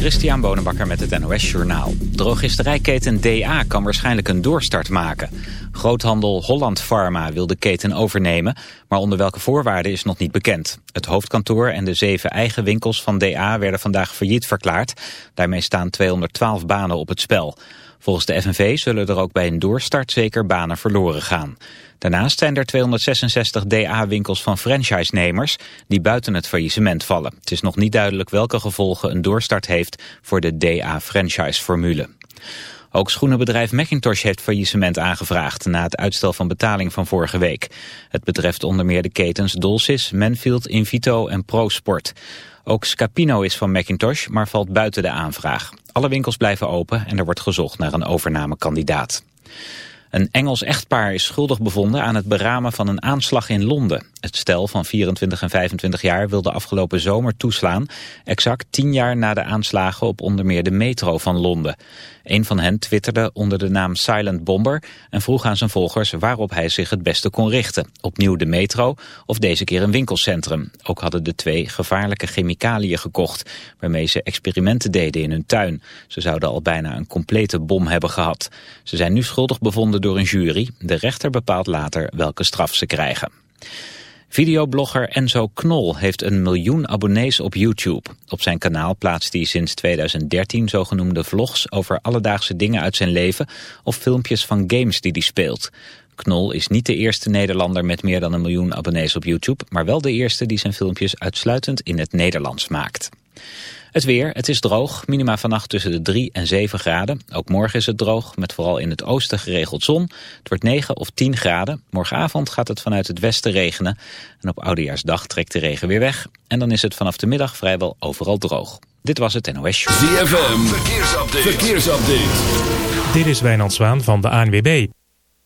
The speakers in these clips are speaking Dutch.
Christian Bonenbakker met het NOS Journaal. Drogisterijketen DA kan waarschijnlijk een doorstart maken. Groothandel Holland Pharma wil de keten overnemen, maar onder welke voorwaarden is nog niet bekend. Het hoofdkantoor en de zeven eigen winkels van DA werden vandaag failliet verklaard. Daarmee staan 212 banen op het spel. Volgens de FNV zullen er ook bij een doorstart zeker banen verloren gaan. Daarnaast zijn er 266 DA-winkels van franchise-nemers die buiten het faillissement vallen. Het is nog niet duidelijk welke gevolgen een doorstart heeft voor de DA-franchise-formule. Ook schoenenbedrijf Macintosh heeft faillissement aangevraagd na het uitstel van betaling van vorige week. Het betreft onder meer de ketens Dolcis, Manfield, Invito en ProSport. Ook Scapino is van Macintosh, maar valt buiten de aanvraag. Alle winkels blijven open en er wordt gezocht naar een overnamekandidaat. Een Engels echtpaar is schuldig bevonden aan het beramen van een aanslag in Londen. Het stel van 24 en 25 jaar wilde afgelopen zomer toeslaan, exact tien jaar na de aanslagen op onder meer de metro van Londen. Een van hen twitterde onder de naam Silent Bomber en vroeg aan zijn volgers waarop hij zich het beste kon richten. Opnieuw de metro of deze keer een winkelcentrum. Ook hadden de twee gevaarlijke chemicaliën gekocht, waarmee ze experimenten deden in hun tuin. Ze zouden al bijna een complete bom hebben gehad. Ze zijn nu schuldig bevonden door een jury. De rechter bepaalt later welke straf ze krijgen. Videoblogger Enzo Knol heeft een miljoen abonnees op YouTube. Op zijn kanaal plaatst hij sinds 2013 zogenoemde vlogs over alledaagse dingen uit zijn leven of filmpjes van games die hij speelt. Knol is niet de eerste Nederlander met meer dan een miljoen abonnees op YouTube, maar wel de eerste die zijn filmpjes uitsluitend in het Nederlands maakt. Het weer, het is droog, minima vannacht tussen de 3 en 7 graden. Ook morgen is het droog, met vooral in het oosten geregeld zon. Het wordt 9 of 10 graden. Morgenavond gaat het vanuit het westen regenen. En op Oudejaarsdag trekt de regen weer weg. En dan is het vanaf de middag vrijwel overal droog. Dit was het NOS Show. ZFM, verkeersupdate. verkeersupdate. Dit is Wijnand Zwaan van de ANWB.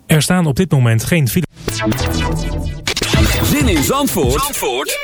Er staan op dit moment geen files. Zin in Zandvoort, Zandvoort?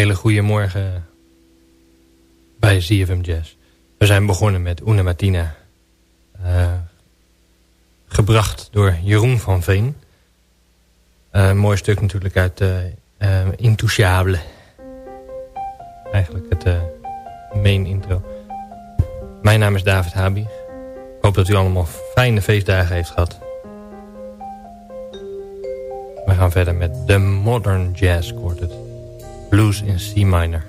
Hele goede morgen bij ZFM Jazz. We zijn begonnen met Una Martina. Uh, gebracht door Jeroen van Veen. Een mooi stuk natuurlijk uit uh, Intouchable. Eigenlijk het main intro. Mijn naam is David Habig. Ik hoop dat u allemaal fijne feestdagen heeft gehad. We gaan verder met The Modern Jazz Quartet. Blues in C minor.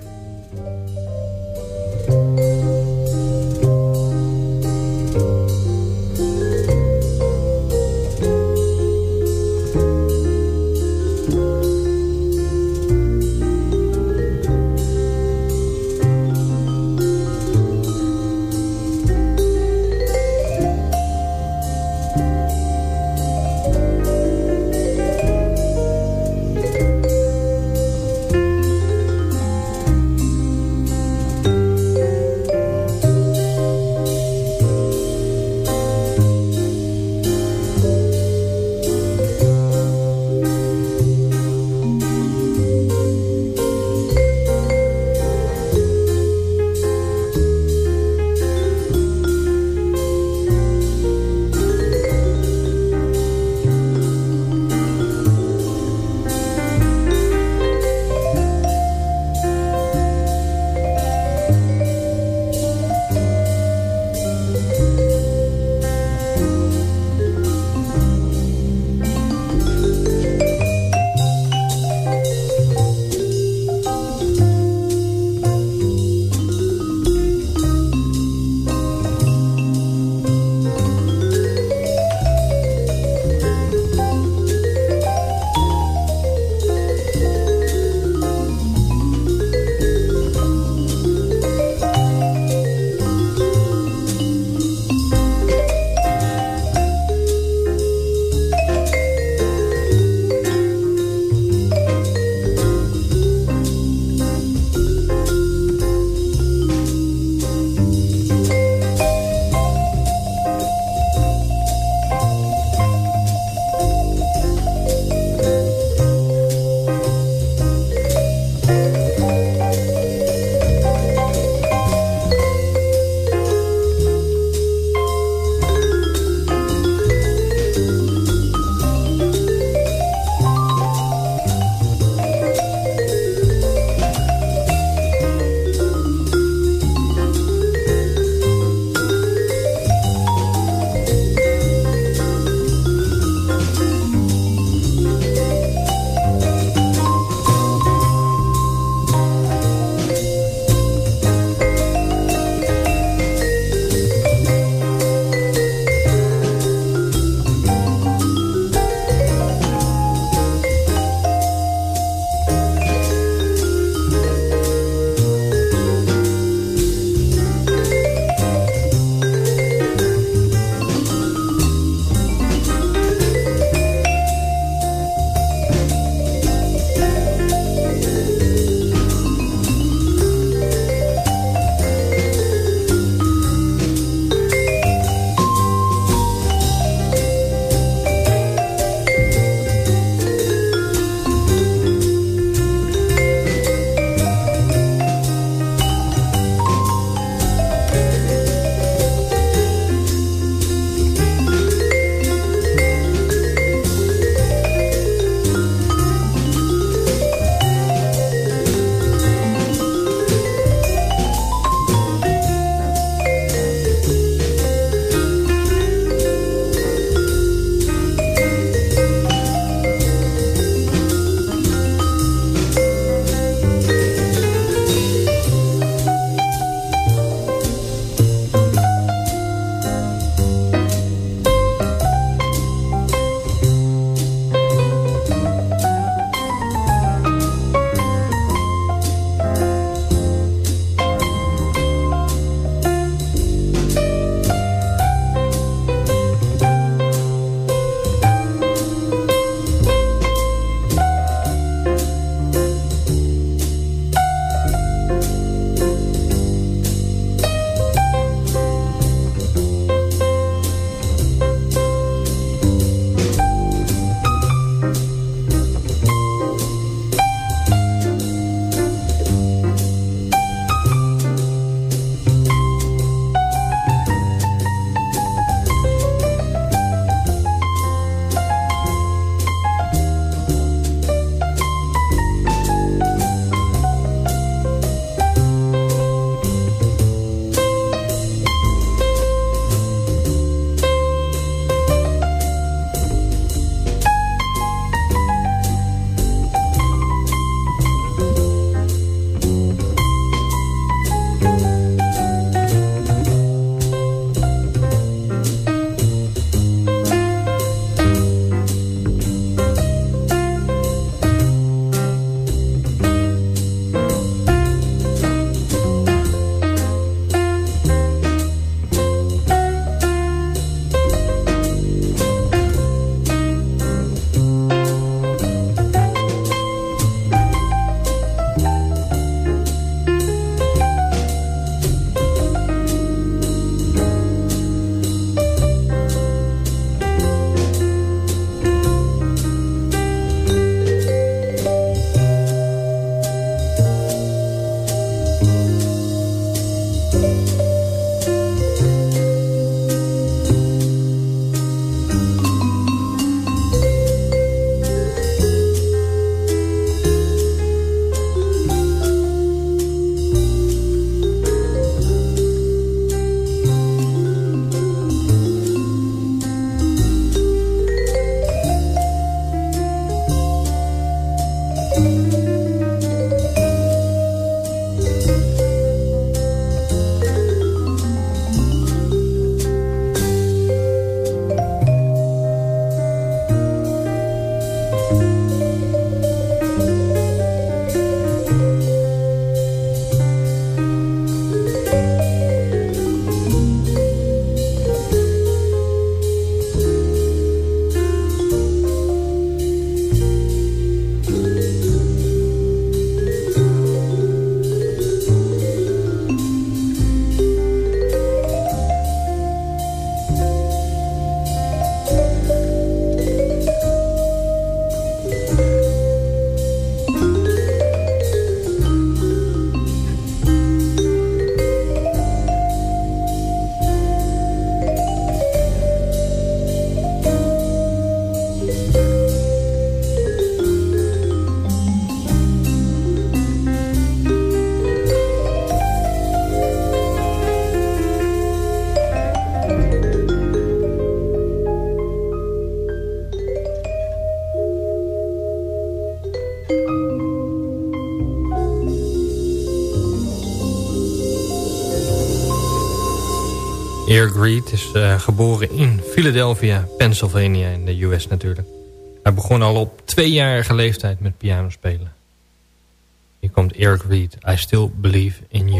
Eric Reed is uh, geboren in Philadelphia, Pennsylvania in de US natuurlijk. Hij begon al op tweejarige leeftijd met piano spelen. Hier komt Eric Reed, I Still Believe in You.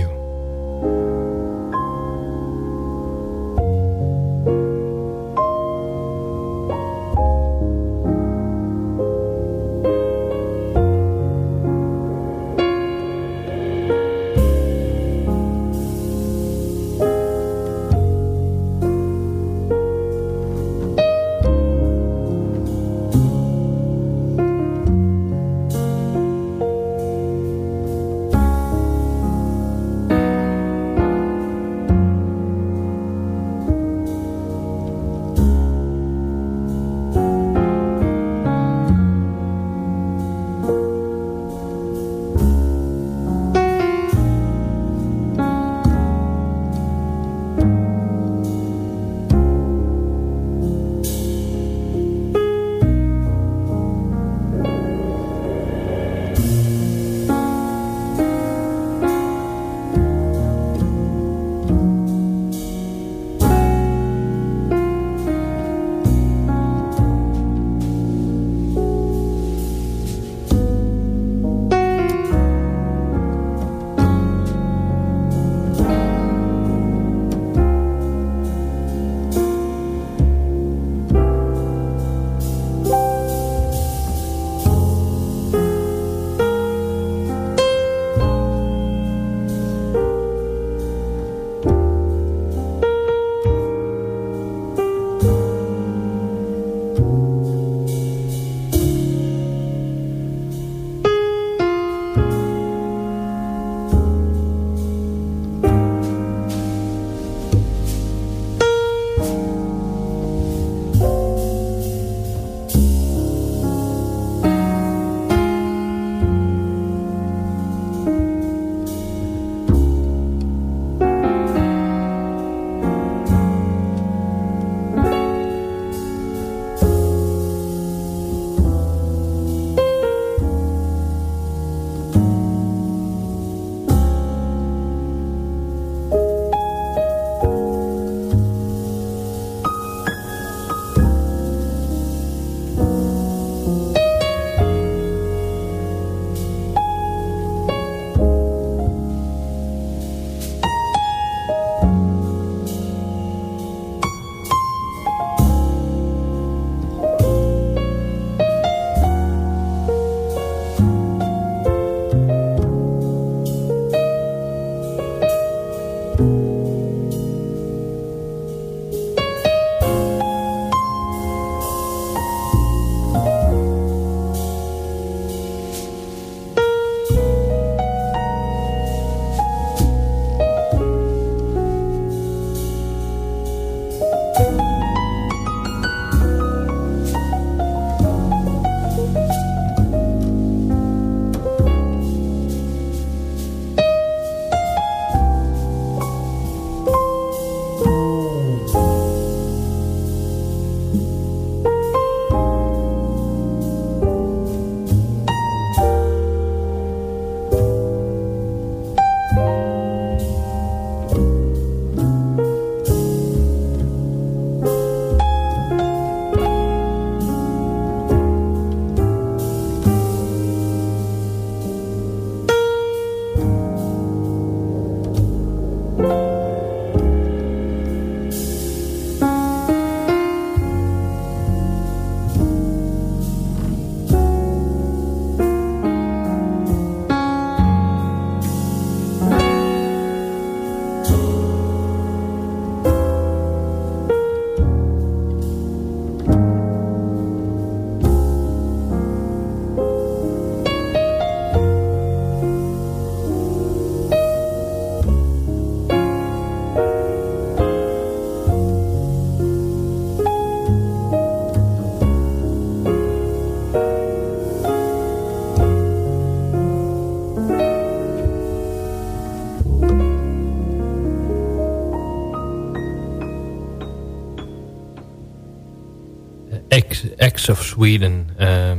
Of Sweden ehm,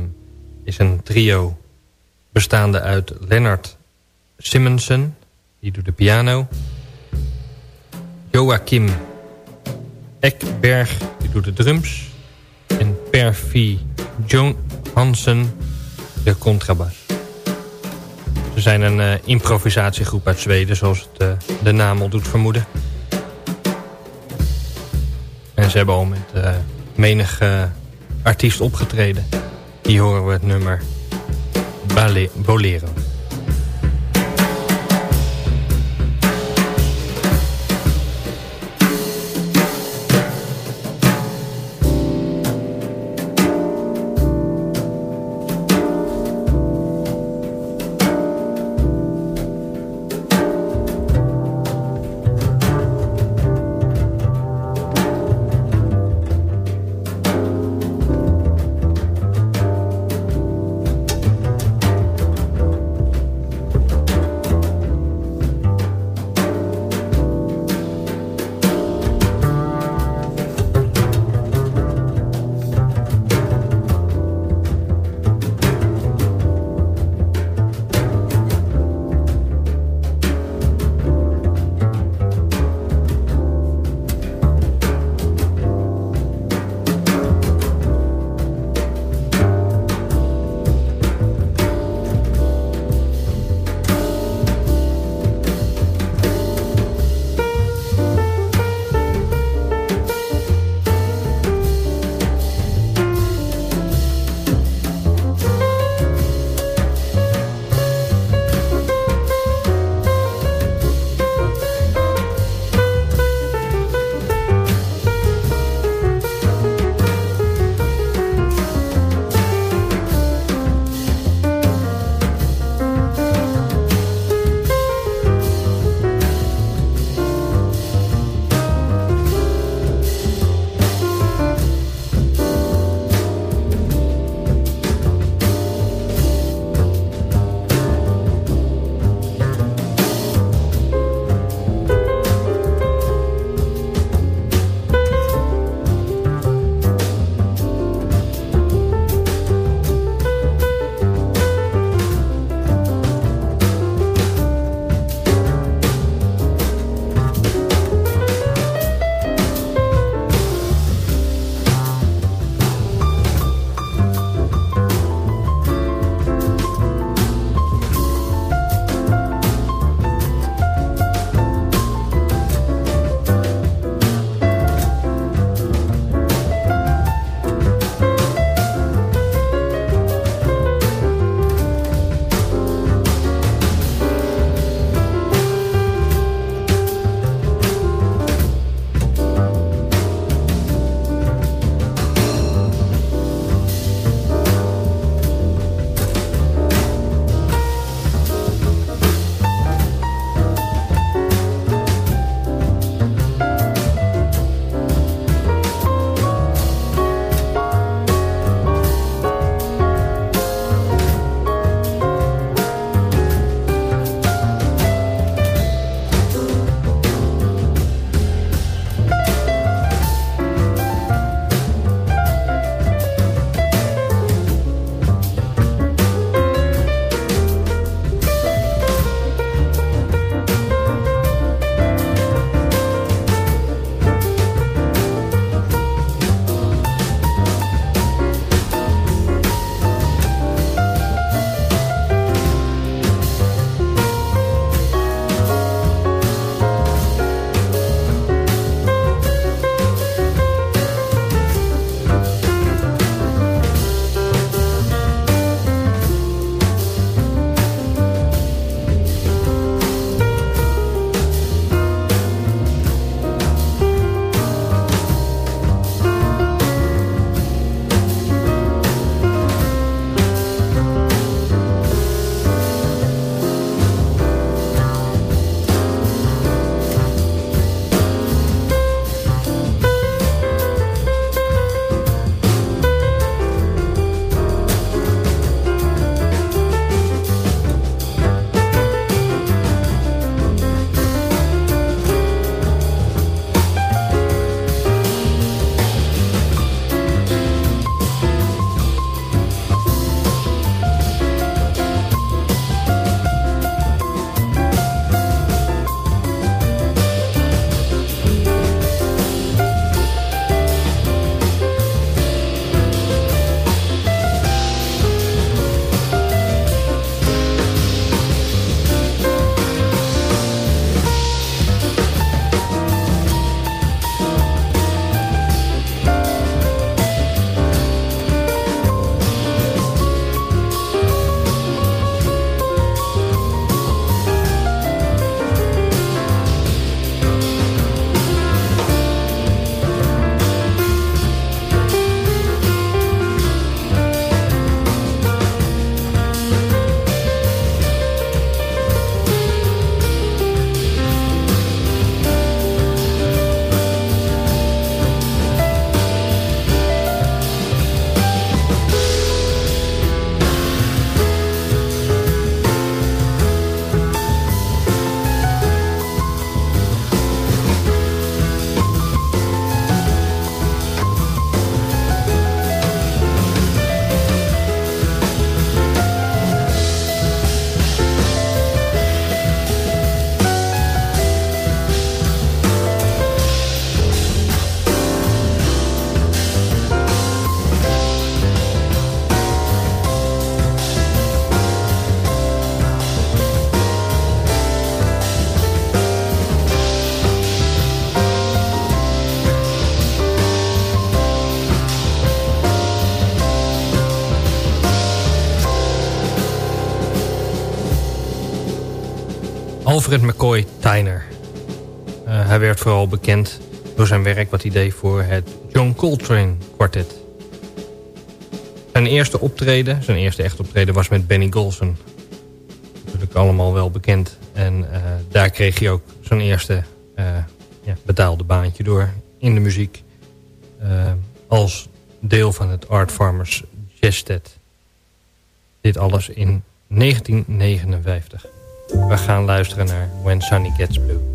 is een trio bestaande uit Leonard Simonsen, die doet de piano. Joachim Ekberg die doet de drums. En Perfi Joan Hansen de contrabas. Ze zijn een uh, improvisatiegroep uit Zweden, zoals het, uh, de naam al doet vermoeden. En ze hebben al met uh, menig artiest opgetreden. Hier horen we het nummer Bolero. Alfred McCoy Tyner. Uh, hij werd vooral bekend door zijn werk wat hij deed voor het John Coltrane Quartet. Zijn eerste optreden, zijn eerste echt optreden was met Benny Golson. Natuurlijk allemaal wel bekend. En uh, daar kreeg hij ook zijn eerste uh, ja, betaalde baantje door in de muziek. Als deel van het Art Farmers Jazztet. Dit alles in 1959. We gaan luisteren naar When Sunny Gets Blue.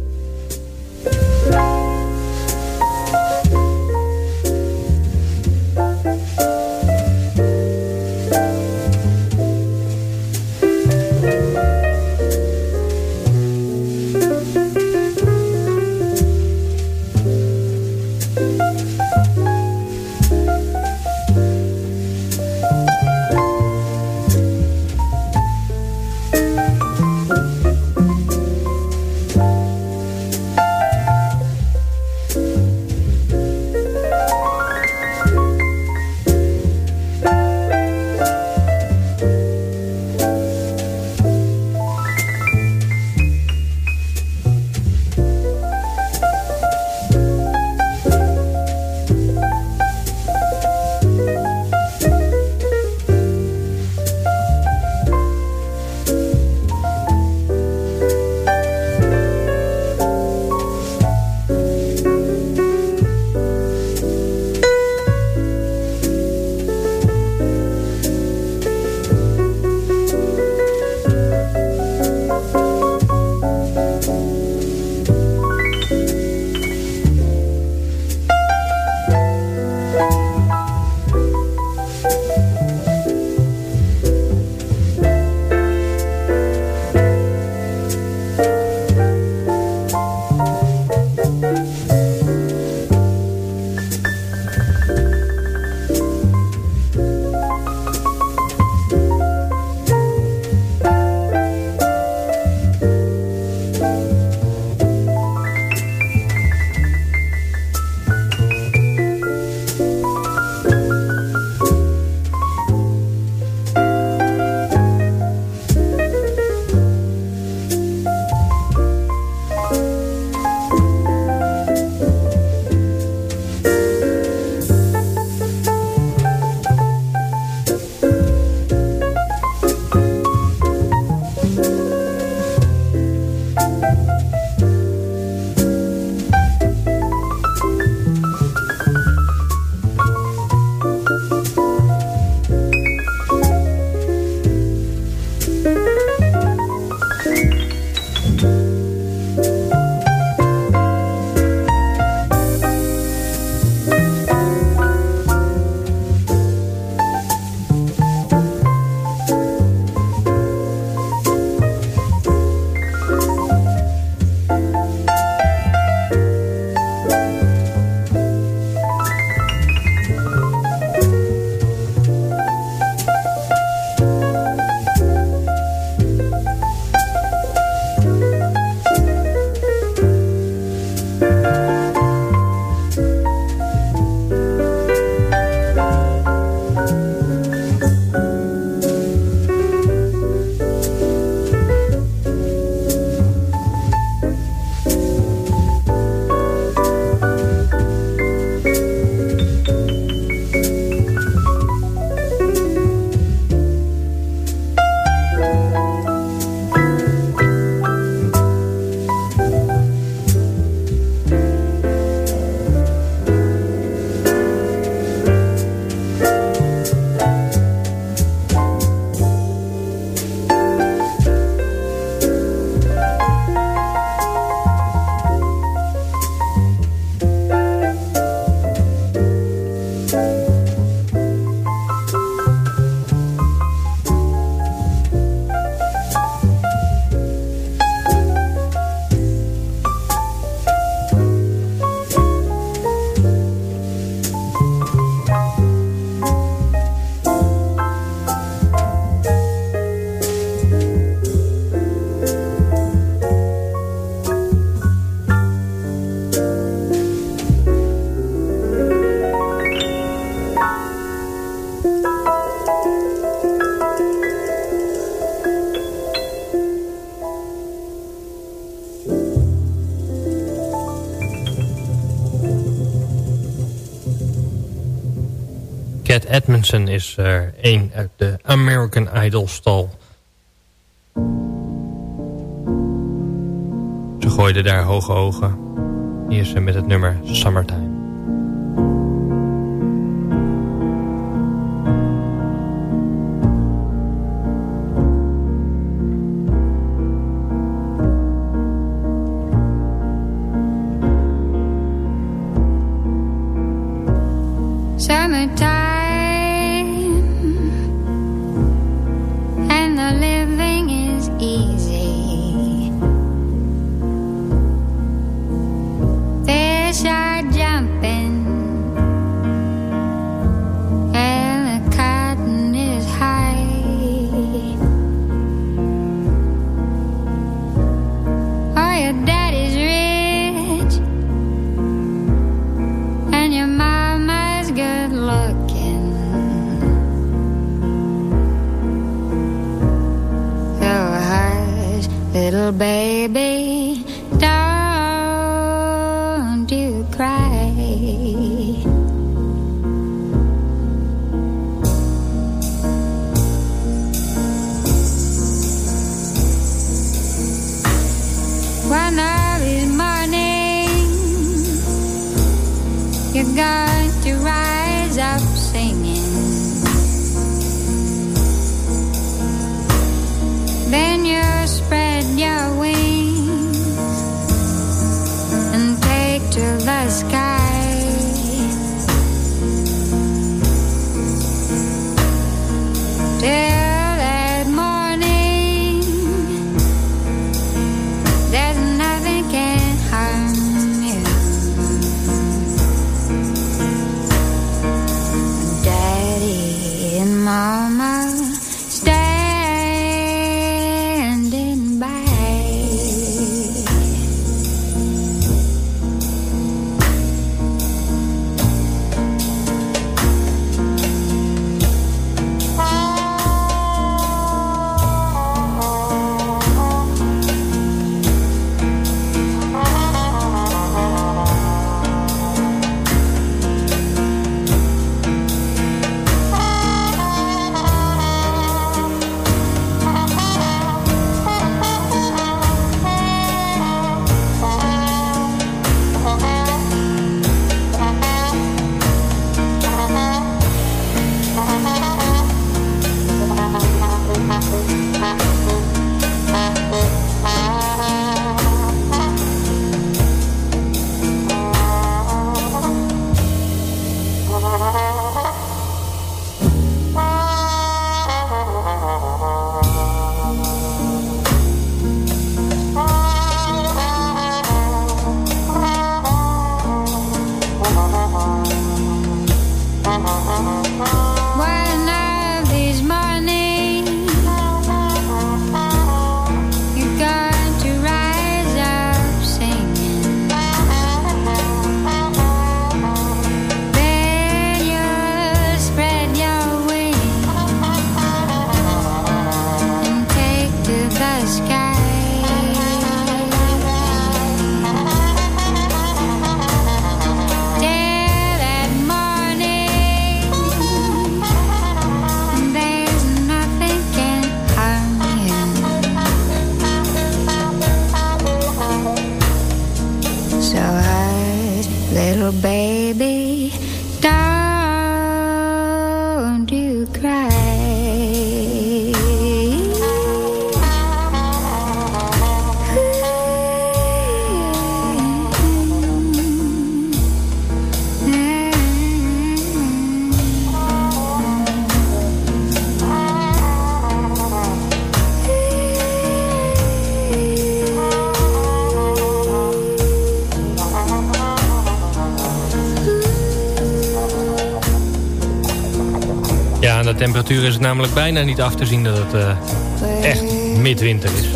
Cat Edmondson is er een uit de American Idol stal. Ze gooide daar hoge ogen. Hier is ze met het nummer Summertime. Temperatuur is het namelijk bijna niet af te zien dat het uh, echt midwinter is.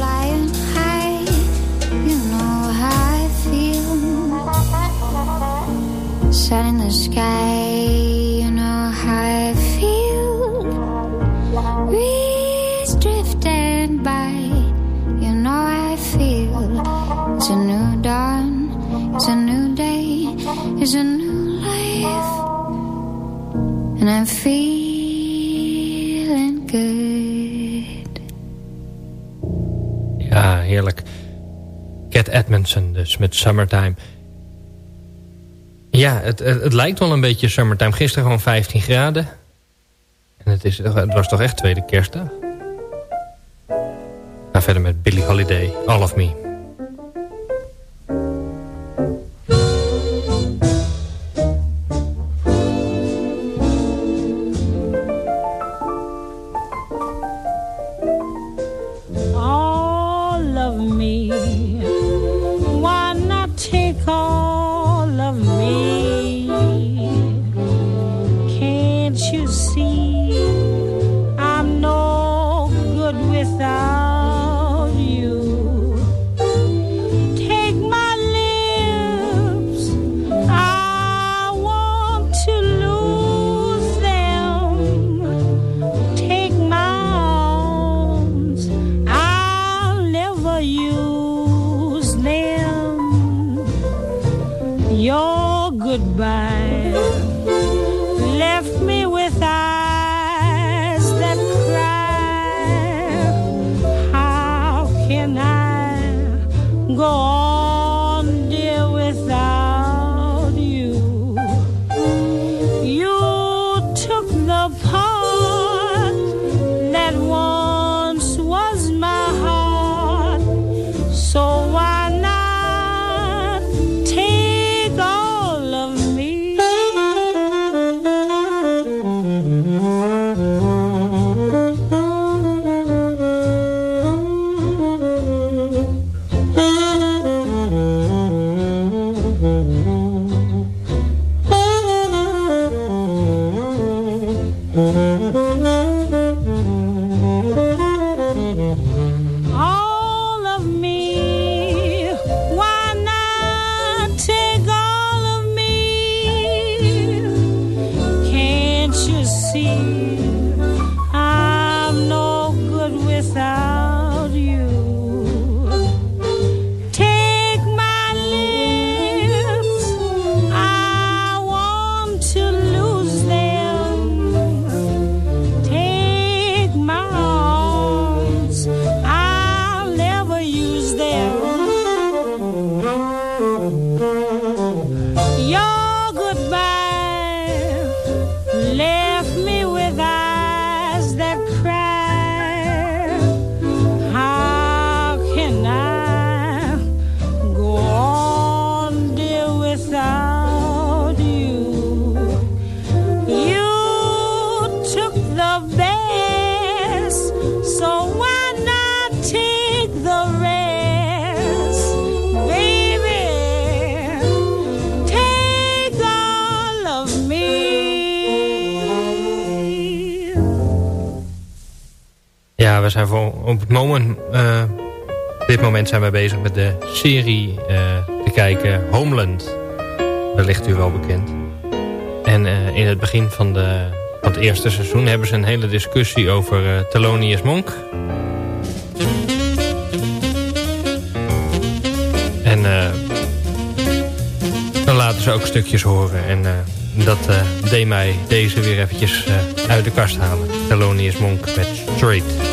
Edmondson dus met Summertime. Ja, het, het, lijkt wel een beetje Summertime. Gisteren gewoon 15 graden. En het, is, het was toch echt tweede kerstdag. Ga verder met Billie Holiday, All of Me. see. Op het moment, uh, dit moment zijn we bezig met de serie uh, te kijken, Homeland. Wellicht u wel bekend. En uh, in het begin van, de, van het eerste seizoen hebben ze een hele discussie over Thelonious Monk. En dan laten ze ook stukjes horen. En dat deed mij deze weer eventjes uit de kast halen. Thelonious Monk met Straight.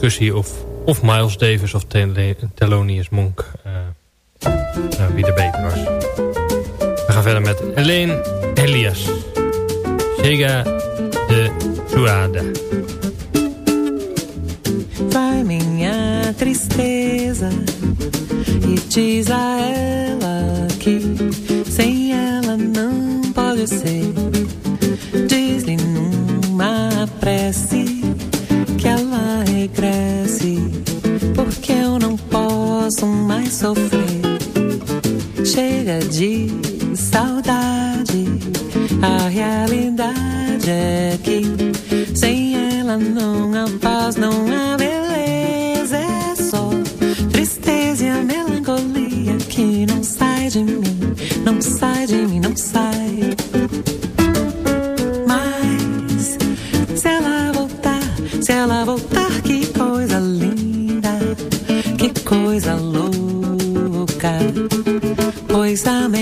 Discussie of, of Miles Davis of Thelonious Monk wie er beter was. We gaan verder met Helene Elias. Chega de Suada. Vai minha tristeza e diz a ela que sem ela não pode ser. De saudade, a realidade é que sem ela não há paz, não há beleza, é só tristeza e a melancolia que não sai de mim, não sai de mim, não sai.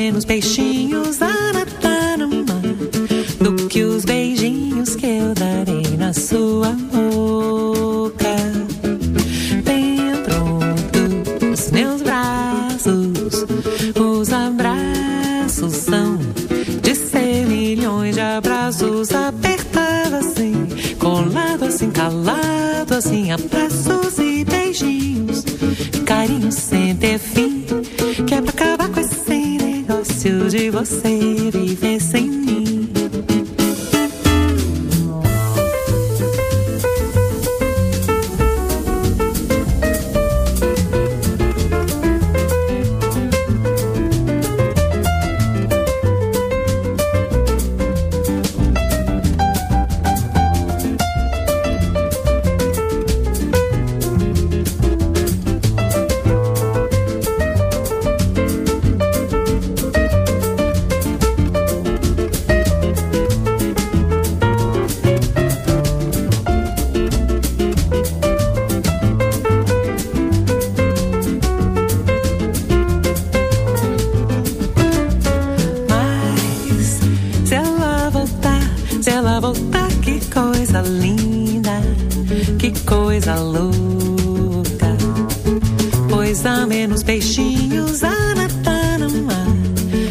menos peixinho. Pois há menos peixinhos a nadar no mar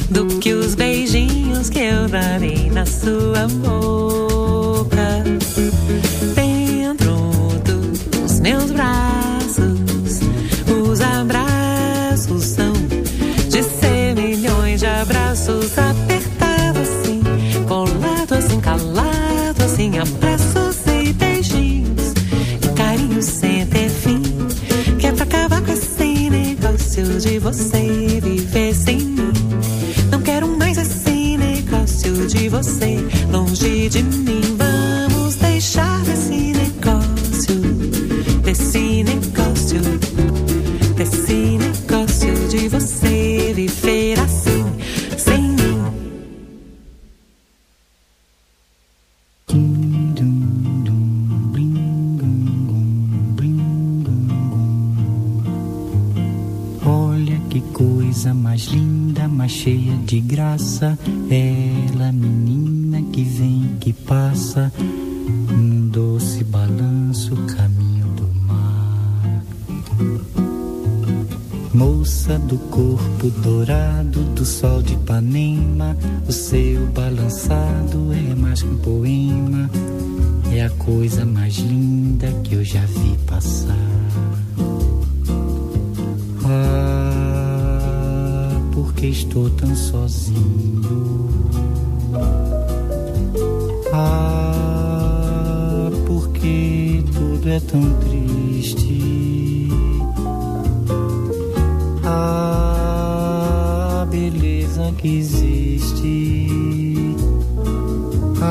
do que os beijinhos que eu darei na sua boca. Você viver sem mim. Não quero mais esse negócio de você longe de mim.